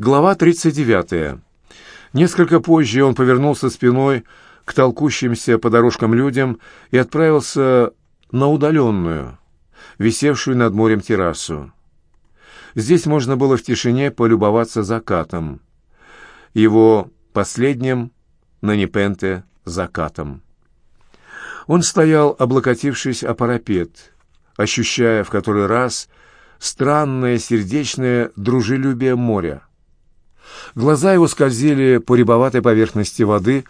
Глава 39. Несколько позже он повернулся спиной к толкущимся по дорожкам людям и отправился на удаленную, висевшую над морем террасу. Здесь можно было в тишине полюбоваться закатом. Его последним на Непенте закатом. Он стоял, облокотившись о парапет, ощущая в который раз странное сердечное дружелюбие моря. Глаза его скользили по рябоватой поверхности воды,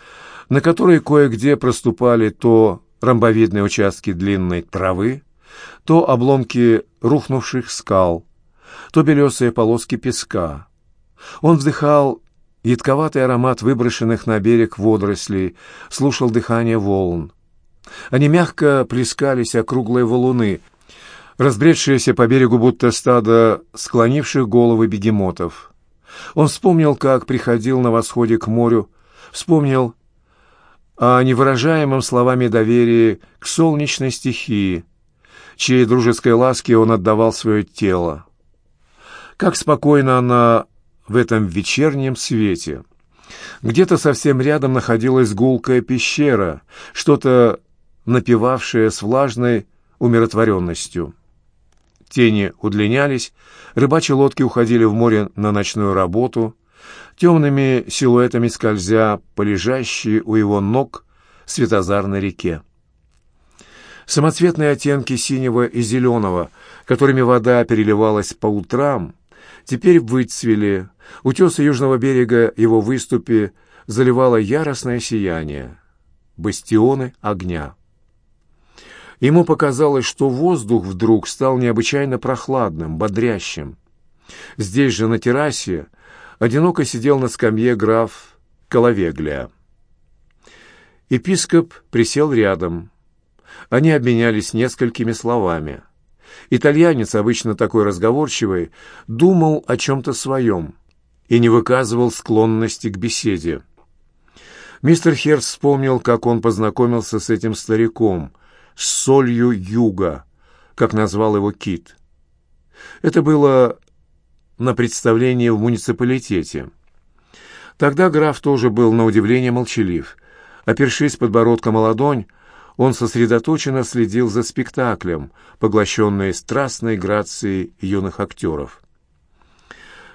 на которой кое-где проступали то ромбовидные участки длинной травы, то обломки рухнувших скал, то белесые полоски песка. Он вдыхал едковатый аромат выброшенных на берег водорослей, слушал дыхание волн. Они мягко плескались о круглые валуны, разбредшиеся по берегу будто стадо склонивших головы бегемотов. Он вспомнил, как приходил на восходе к морю, вспомнил о невыражаемом словами доверии к солнечной стихии, чьей дружеской ласке он отдавал свое тело. Как спокойно она в этом вечернем свете. Где-то совсем рядом находилась гулкая пещера, что-то напевавшее с влажной умиротворенностью. Тени удлинялись, рыбачьи лодки уходили в море на ночную работу, темными силуэтами скользя по лежащей у его ног светозарной реке. Самоцветные оттенки синего и зеленого, которыми вода переливалась по утрам, теперь выцвели, утесы южного берега его выступе заливало яростное сияние, бастионы огня. Ему показалось, что воздух вдруг стал необычайно прохладным, бодрящим. Здесь же, на террасе, одиноко сидел на скамье граф Коловеглия. Епископ присел рядом. Они обменялись несколькими словами. Итальянец, обычно такой разговорчивый, думал о чем-то своем и не выказывал склонности к беседе. Мистер Херц вспомнил, как он познакомился с этим стариком, солью юга, как назвал его Кит. Это было на представлении в муниципалитете. Тогда граф тоже был на удивление молчалив. Опершись подбородком о ладонь, он сосредоточенно следил за спектаклем, поглощенный страстной грацией юных актеров.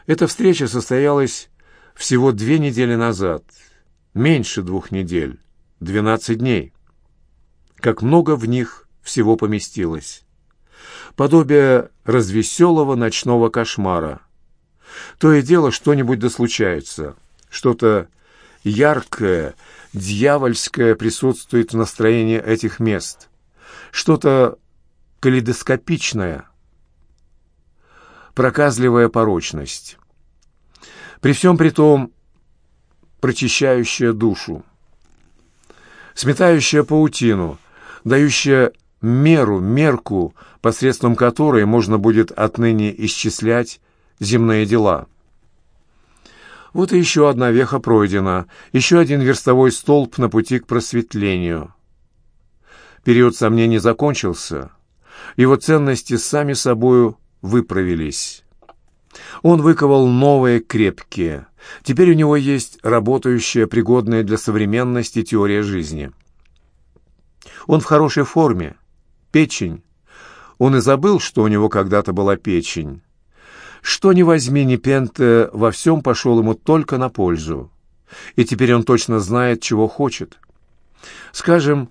Эта встреча состоялась всего две недели назад, меньше двух недель, двенадцать дней как много в них всего поместилось. Подобие развеселого ночного кошмара. То и дело что-нибудь да случается, что-то яркое, дьявольское присутствует в настроении этих мест, что-то калейдоскопичное, проказливая порочность. При всем при том прочищающая душу, сметающая паутину, дающая меру, мерку, посредством которой можно будет отныне исчислять земные дела. Вот и еще одна веха пройдена, еще один верстовой столб на пути к просветлению. Период сомнений закончился, его ценности сами собою выправились. Он выковал новые крепкие. Теперь у него есть работающая, пригодная для современности теория жизни. Он в хорошей форме. Печень. Он и забыл, что у него когда-то была печень. Что ни возьми, ни Пенте во всем пошел ему только на пользу. И теперь он точно знает, чего хочет. Скажем,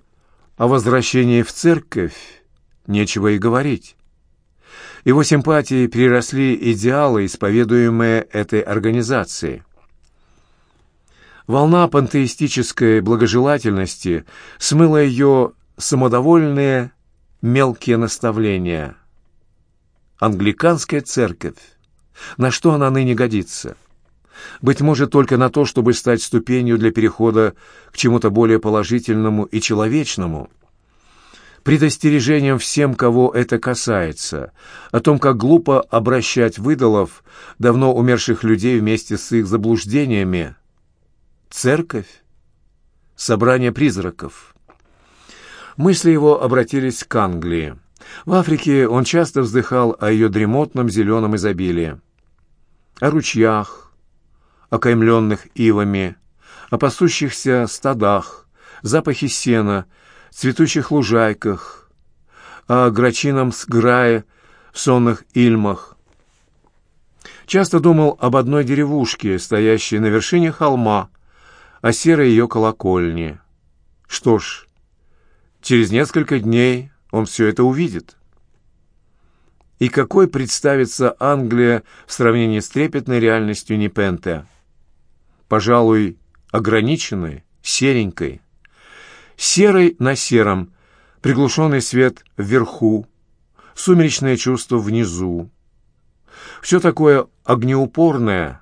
о возвращении в церковь нечего и говорить. Его симпатии переросли идеалы, исповедуемые этой организацией. Волна пантеистической благожелательности смыла ее самодовольные мелкие наставления. Англиканская церковь. На что она ныне годится? Быть может, только на то, чтобы стать ступенью для перехода к чему-то более положительному и человечному. Предостережением всем, кого это касается, о том, как глупо обращать выдалов давно умерших людей вместе с их заблуждениями. Церковь? Собрание призраков. Мысли его обратились к Англии. В Африке он часто вздыхал о ее дремотном зеленом изобилии. О ручьях, окаймленных ивами, о пасущихся стадах, запахе сена, цветущих лужайках, о грачином сграе сонных ильмах. Часто думал об одной деревушке, стоящей на вершине холма, о серой ее колокольне. Что ж, через несколько дней он все это увидит. И какой представится Англия в сравнении с трепетной реальностью Непенте? Пожалуй, ограниченной, серенькой. Серой на сером, приглушенный свет вверху, сумеречное чувство внизу. Все такое огнеупорное,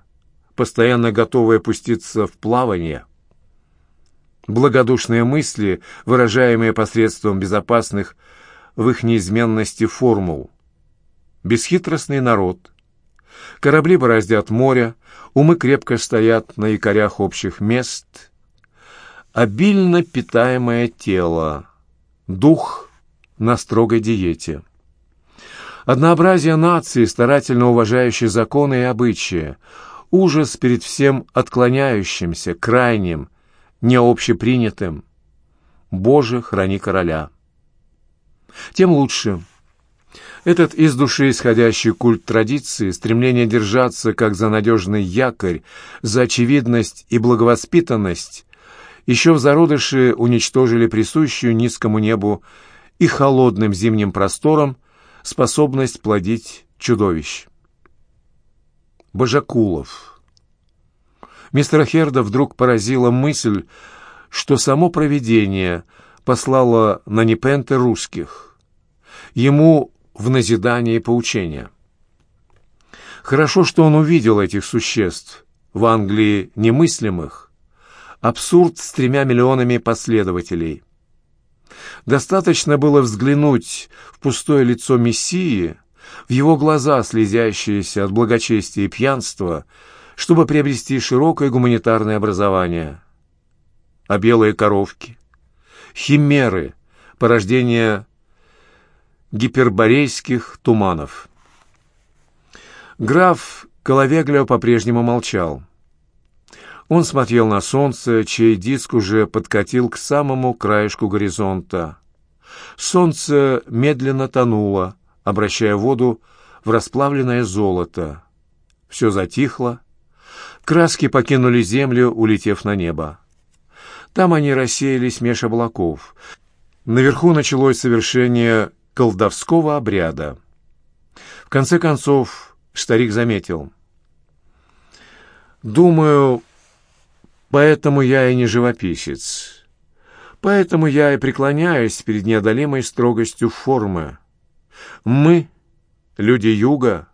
постоянно готовое пуститься в плавание. Благодушные мысли, выражаемые посредством безопасных в их неизменности формул. Бесхитростный народ. Корабли бороздят море, умы крепко стоят на якорях общих мест. Обильно питаемое тело, дух на строгой диете. Однообразие нации, старательно уважающей законы и обычаи, ужас перед всем отклоняющимся, крайним, необщепринятым. Боже, храни короля. Тем лучше. Этот из души исходящий культ традиции, стремление держаться как за надежный якорь, за очевидность и благовоспитанность, еще в зародыше уничтожили присущую низкому небу и холодным зимним просторам способность плодить чудовищ. Божакулов. Мистера Херда вдруг поразила мысль, что само провидение послало на Непенте русских. Ему в назидание и поучение. Хорошо, что он увидел этих существ, в Англии немыслимых, абсурд с тремя миллионами последователей. Достаточно было взглянуть в пустое лицо Мессии, в его глаза, слезящиеся от благочестия и пьянства, чтобы приобрести широкое гуманитарное образование. А белые коровки, химеры, порождение гиперборейских туманов. Граф Коловеглио по-прежнему молчал. Он смотрел на солнце, чей диск уже подкатил к самому краешку горизонта. Солнце медленно тонуло, обращая воду в расплавленное золото. Все затихло. Краски покинули землю, улетев на небо. Там они рассеялись меж облаков. Наверху началось совершение колдовского обряда. В конце концов, старик заметил. «Думаю, поэтому я и не живописец. Поэтому я и преклоняюсь перед неодолимой строгостью формы. Мы, люди юга,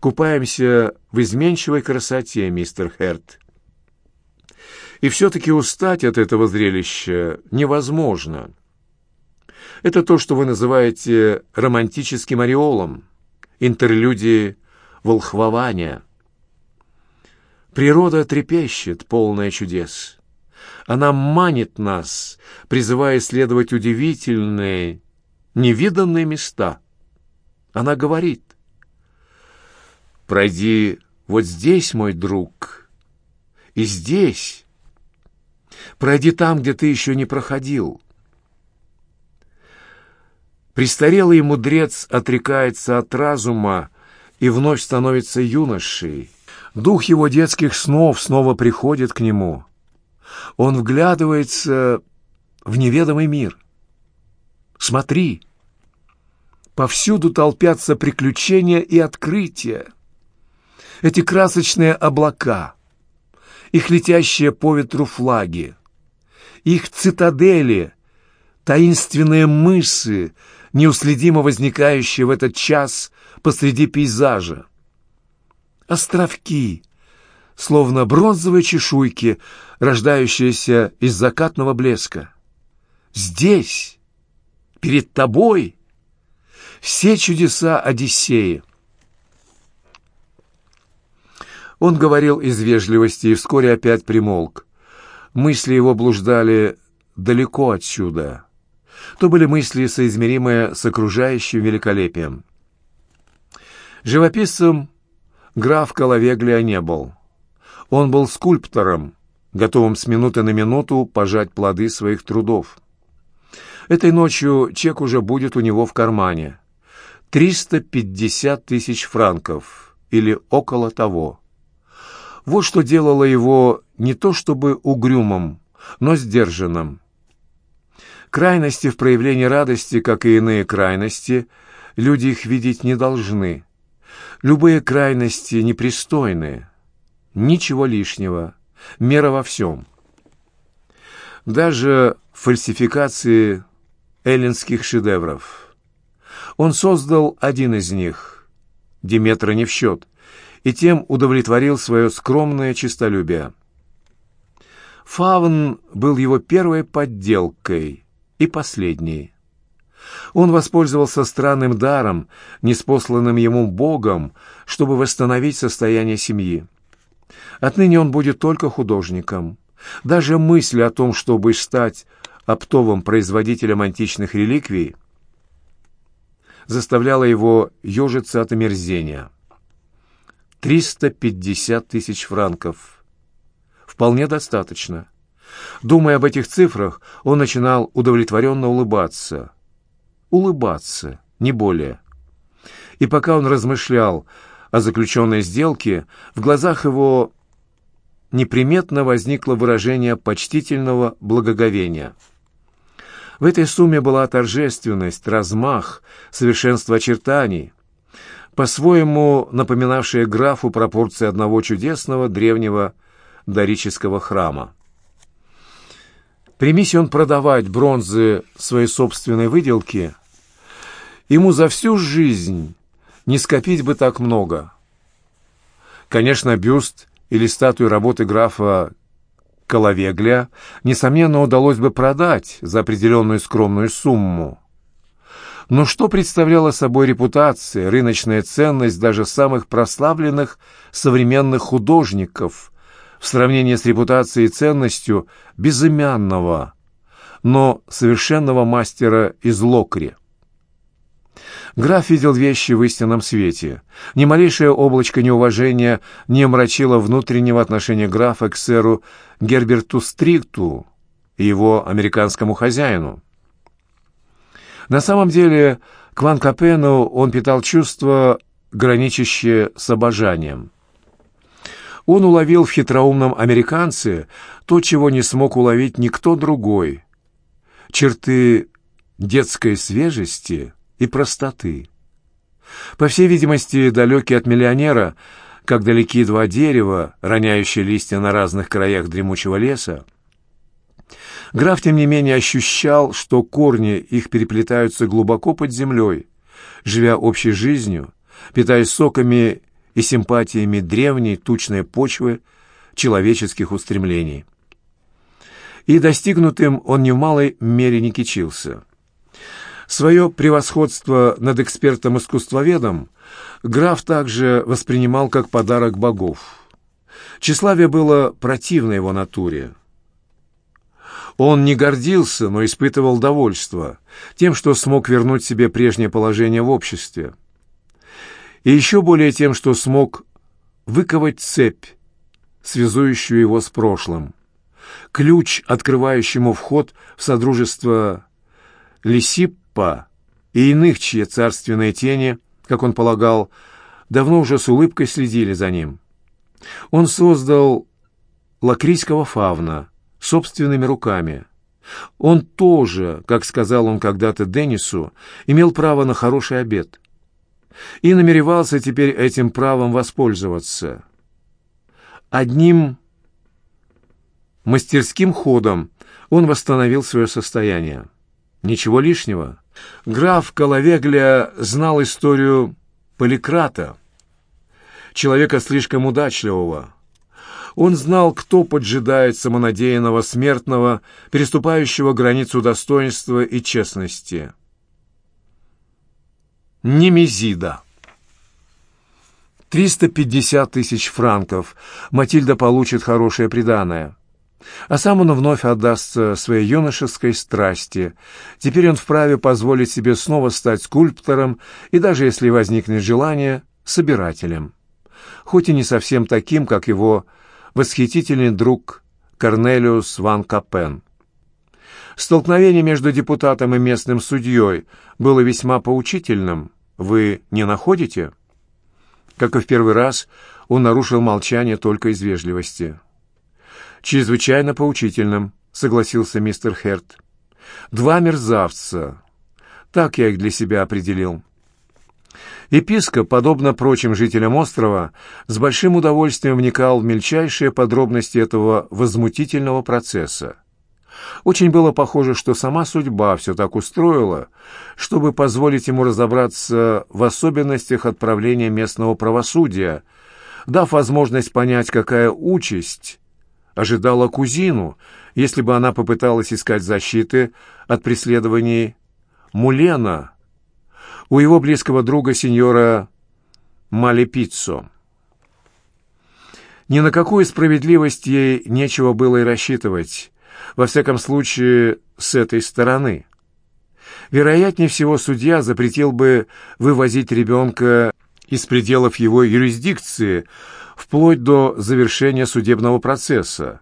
купаемся в изменчивой красоте, мистер Херт. И все-таки устать от этого зрелища невозможно». Это то, что вы называете романтическим ореолом, интерлюдии волхвования. Природа трепещет, полная чудес. Она манит нас, призывая исследовать удивительные, невиданные места. Она говорит, «Пройди вот здесь, мой друг, и здесь. Пройди там, где ты еще не проходил». Престарелый мудрец отрекается от разума и вновь становится юношей. Дух его детских снов снова приходит к нему. Он вглядывается в неведомый мир. Смотри, повсюду толпятся приключения и открытия. Эти красочные облака, их летящие по ветру флаги, их цитадели, таинственные мысы — неуследимо возникающие в этот час посреди пейзажа. Островки, словно бронзовые чешуйки, рождающиеся из закатного блеска. Здесь, перед тобой, все чудеса Одиссеи. Он говорил из вежливости и вскоре опять примолк. Мысли его блуждали далеко отсюда то были мысли, соизмеримые с окружающим великолепием. Живописцем граф Калавеглия не был. Он был скульптором, готовым с минуты на минуту пожать плоды своих трудов. Этой ночью чек уже будет у него в кармане. 350 тысяч франков или около того. Вот что делало его не то чтобы угрюмым, но сдержанным. Крайности в проявлении радости, как и иные крайности, люди их видеть не должны. Любые крайности непристойны. Ничего лишнего. Мера во всем. Даже фальсификации эллинских шедевров. Он создал один из них, Диметра не в счет, и тем удовлетворил свое скромное честолюбие. Фавн был его первой подделкой и последней. Он воспользовался странным даром, неспосланным ему Богом, чтобы восстановить состояние семьи. Отныне он будет только художником. Даже мысль о том, чтобы стать оптовым производителем античных реликвий, заставляла его ежиться от омерзения. 350 тысяч франков. Вполне достаточно. Думая об этих цифрах, он начинал удовлетворенно улыбаться. Улыбаться, не более. И пока он размышлял о заключенной сделке, в глазах его неприметно возникло выражение почтительного благоговения. В этой сумме была торжественность, размах, совершенство очертаний, по-своему напоминавшие графу пропорции одного чудесного древнего дорического храма. Примись он продавать бронзы своей собственной выделки, ему за всю жизнь не скопить бы так много. Конечно, бюст или статую работы графа Коловегля, несомненно, удалось бы продать за определенную скромную сумму. Но что представляла собой репутация, рыночная ценность даже самых прославленных современных художников в сравнении с репутацией и ценностью безымянного, но совершенного мастера из Локри? Граф видел вещи в истинном свете. Ни малейшее облачко неуважения не омрачило внутреннего отношения графа к сэру Герберту Стрикту и его американскому хозяину. На самом деле, к Ван Капену он питал чувство, граничащее с обожанием. Он уловил в хитроумном американце то, чего не смог уловить никто другой. Черты детской свежести — и простоты. По всей видимости, далекий от миллионера, как далеки два дерева, роняющие листья на разных краях дремучего леса, граф, тем не менее, ощущал, что корни их переплетаются глубоко под землей, живя общей жизнью, питаясь соками и симпатиями древней тучной почвы человеческих устремлений. И достигнутым он ни в малой мере не кичился – Свое превосходство над экспертом-искусствоведом граф также воспринимал как подарок богов. Тщеславие было противно его натуре. Он не гордился, но испытывал довольство тем, что смог вернуть себе прежнее положение в обществе. И еще более тем, что смог выковать цепь, связующую его с прошлым. Ключ, открывающему вход в содружество Лисип Па и иных, чьи царственные тени, как он полагал, давно уже с улыбкой следили за ним. Он создал лакрийского фавна собственными руками. Он тоже, как сказал он когда-то Деннису, имел право на хороший обед и намеревался теперь этим правом воспользоваться. Одним мастерским ходом он восстановил свое состояние. Ничего лишнего. Граф Коловегля знал историю Поликрата, человека слишком удачливого. Он знал, кто поджидает самонадеянного смертного, переступающего границу достоинства и честности. Немезида. 350 тысяч франков. Матильда получит хорошее приданое. А сам он вновь отдастся своей юношеской страсти. Теперь он вправе позволить себе снова стать скульптором и, даже если возникнет желание, собирателем. Хоть и не совсем таким, как его восхитительный друг Корнелиус Ван Капен. Столкновение между депутатом и местным судьей было весьма поучительным. Вы не находите? Как и в первый раз, он нарушил молчание только из вежливости. «Чрезвычайно поучительным», — согласился мистер Херт. «Два мерзавца. Так я их для себя определил». Епископ, подобно прочим жителям острова, с большим удовольствием вникал в мельчайшие подробности этого возмутительного процесса. Очень было похоже, что сама судьба все так устроила, чтобы позволить ему разобраться в особенностях отправления местного правосудия, дав возможность понять, какая участь ожидала кузину, если бы она попыталась искать защиты от преследований Мулена, у его близкого друга сеньора Малепиццо. Ни на какую справедливость ей нечего было и рассчитывать, во всяком случае, с этой стороны. Вероятнее всего, судья запретил бы вывозить ребенка из пределов его юрисдикции вплоть до завершения судебного процесса,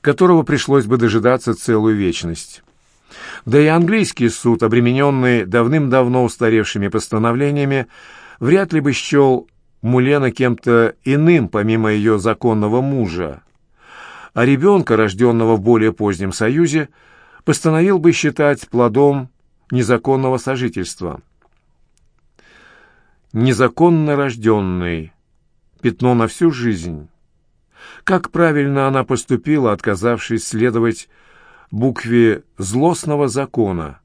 которого пришлось бы дожидаться целую вечность. Да и английский суд, обремененный давным-давно устаревшими постановлениями, вряд ли бы счел Мулена кем-то иным, помимо ее законного мужа. А ребенка, рожденного в более позднем союзе, постановил бы считать плодом незаконного сожительства. Незаконно рожденный. Пятно на всю жизнь. Как правильно она поступила, отказавшись следовать букве злостного закона,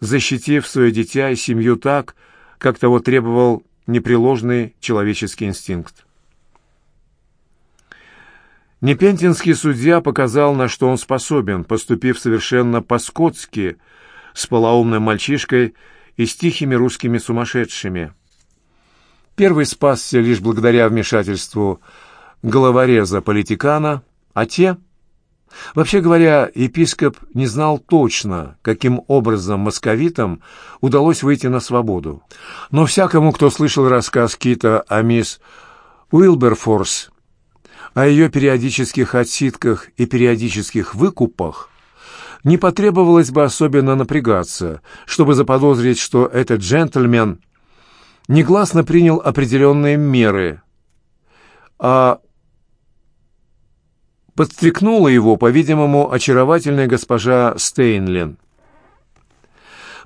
защитив свое дитя и семью так, как того требовал непреложный человеческий инстинкт. Непентинский судья показал, на что он способен, поступив совершенно по-скотски с полоумным мальчишкой и с тихими русскими сумасшедшими. Первый спасся лишь благодаря вмешательству головореза-политикана, а те — Вообще говоря, епископ не знал точно, каким образом московитам удалось выйти на свободу. Но всякому, кто слышал рассказ Кита о мисс Уилберфорс, о ее периодических отсидках и периодических выкупах, не потребовалось бы особенно напрягаться, чтобы заподозрить, что этот джентльмен негласно принял определенные меры, а подстрекнула его, по-видимому, очаровательная госпожа Стейнлин.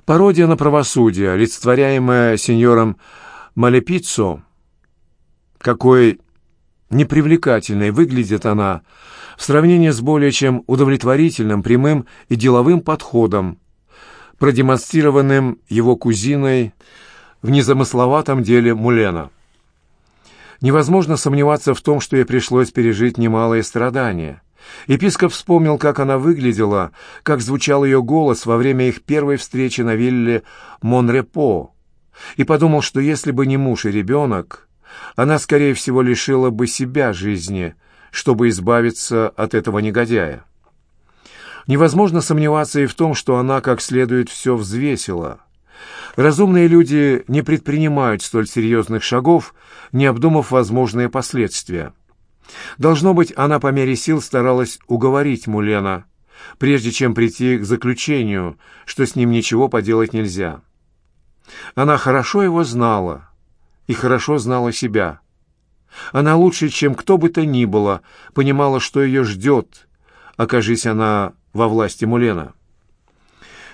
Пародия на правосудие, олицетворяемая сеньором Малепиццо, какой непривлекательной выглядит она в сравнении с более чем удовлетворительным, прямым и деловым подходом, продемонстрированным его кузиной в незамысловатом деле Мулена. Невозможно сомневаться в том, что ей пришлось пережить немалые страдания. Епископ вспомнил, как она выглядела, как звучал ее голос во время их первой встречи на вилле Монрепо, и подумал, что если бы не муж и ребенок, она, скорее всего, лишила бы себя жизни, чтобы избавиться от этого негодяя. Невозможно сомневаться и в том, что она как следует все взвесила — Разумные люди не предпринимают столь серьезных шагов, не обдумав возможные последствия. Должно быть, она по мере сил старалась уговорить Мулена, прежде чем прийти к заключению, что с ним ничего поделать нельзя. Она хорошо его знала и хорошо знала себя. Она лучше, чем кто бы то ни было, понимала, что ее ждет, окажись она во власти Мулена.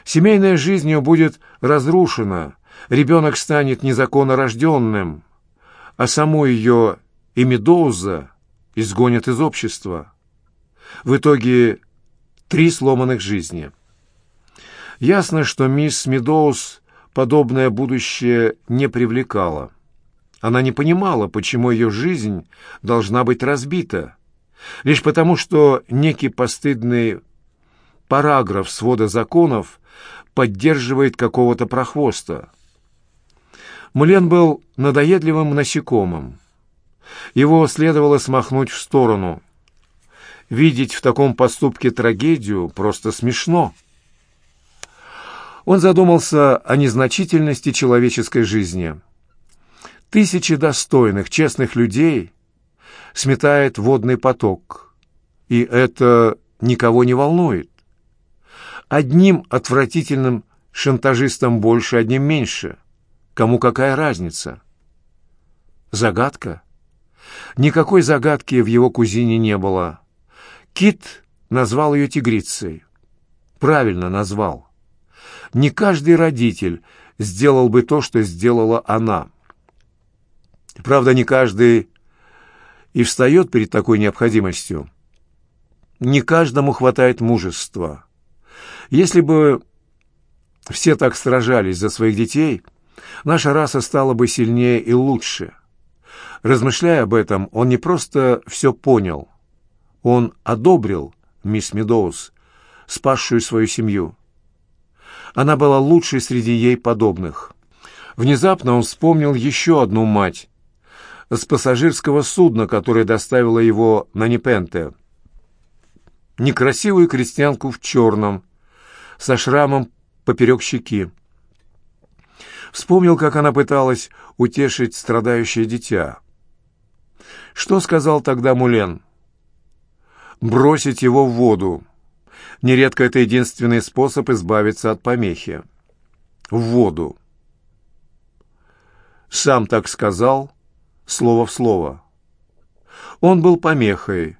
Семейная жизнь ее будет разрушена, ребенок станет незаконно рожденным, а саму ее и Медоуза изгонят из общества. В итоге три сломанных жизни. Ясно, что мисс Медоуз подобное будущее не привлекала. Она не понимала, почему ее жизнь должна быть разбита, лишь потому, что некий постыдный параграф свода законов поддерживает какого-то прохвоста. Мулен был надоедливым насекомым. Его следовало смахнуть в сторону. Видеть в таком поступке трагедию просто смешно. Он задумался о незначительности человеческой жизни. Тысячи достойных, честных людей сметает водный поток. И это никого не волнует. Одним отвратительным шантажистом больше, одним меньше. Кому какая разница? Загадка? Никакой загадки в его кузине не было. Кит назвал ее тигрицей. Правильно назвал. Не каждый родитель сделал бы то, что сделала она. Правда, не каждый и встает перед такой необходимостью. Не каждому хватает мужества. Если бы все так сражались за своих детей, наша раса стала бы сильнее и лучше. Размышляя об этом, он не просто все понял, он одобрил мисс Медоуз, спасшую свою семью. Она была лучшей среди ей подобных. Внезапно он вспомнил еще одну мать с пассажирского судна, которое доставило его на Непенте. Некрасивую крестьянку в черном, со шрамом поперек щеки. Вспомнил, как она пыталась утешить страдающее дитя. Что сказал тогда Мулен? «Бросить его в воду». Нередко это единственный способ избавиться от помехи. В воду. Сам так сказал, слово в слово. Он был помехой,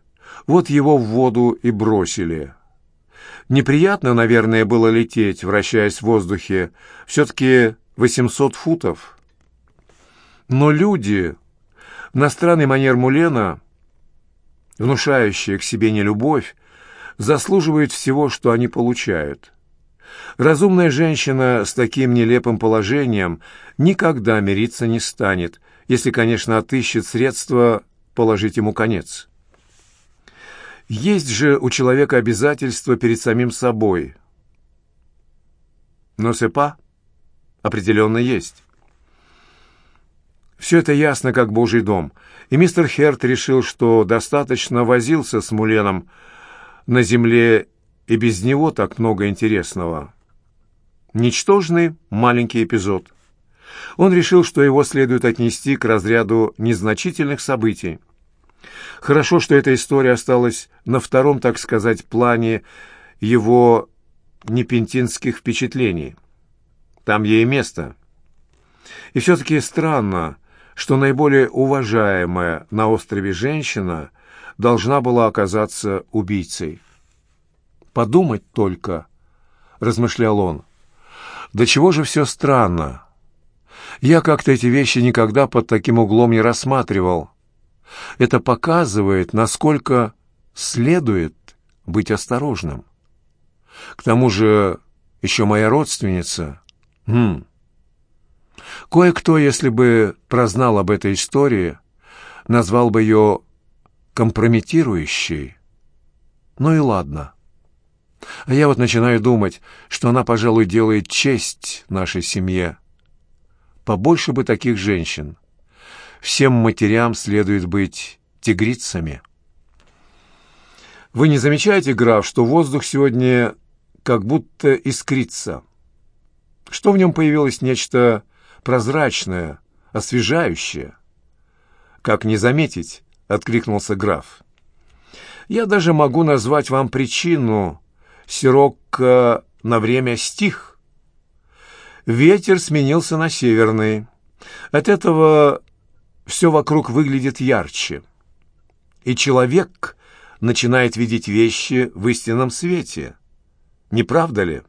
вот его в воду и бросили. Неприятно, наверное, было лететь, вращаясь в воздухе, все-таки 800 футов. Но люди, на странный манер Мулена, внушающие к себе нелюбовь, заслуживают всего, что они получают. Разумная женщина с таким нелепым положением никогда мириться не станет, если, конечно, отыщет средства положить ему конец. Есть же у человека обязательства перед самим собой. Но сепа определенно есть. Все это ясно, как божий дом, и мистер Херт решил, что достаточно возился с Муленом, на земле и без него так много интересного. Ничтожный маленький эпизод. Он решил, что его следует отнести к разряду незначительных событий. Хорошо, что эта история осталась на втором, так сказать, плане его непентинских впечатлений. Там ей место. И все-таки странно, что наиболее уважаемая на острове женщина должна была оказаться убийцей. «Подумать только», — размышлял он, — «до чего же все странно? Я как-то эти вещи никогда под таким углом не рассматривал. Это показывает, насколько следует быть осторожным. К тому же еще моя родственница. Хм. Кое-кто, если бы прознал об этой истории, назвал бы ее компрометирующей. Ну и ладно. А я вот начинаю думать, что она, пожалуй, делает честь нашей семье. Побольше бы таких женщин. Всем матерям следует быть тигрицами. Вы не замечаете, граф, что воздух сегодня как будто искрится? Что в нем появилось нечто прозрачное, освежающее? Как не заметить? — откликнулся граф. «Я даже могу назвать вам причину. Сирок на время стих. Ветер сменился на северный. От этого все вокруг выглядит ярче. И человек начинает видеть вещи в истинном свете. Не правда ли?»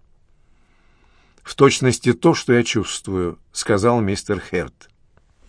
«В точности то, что я чувствую», — сказал мистер Херт.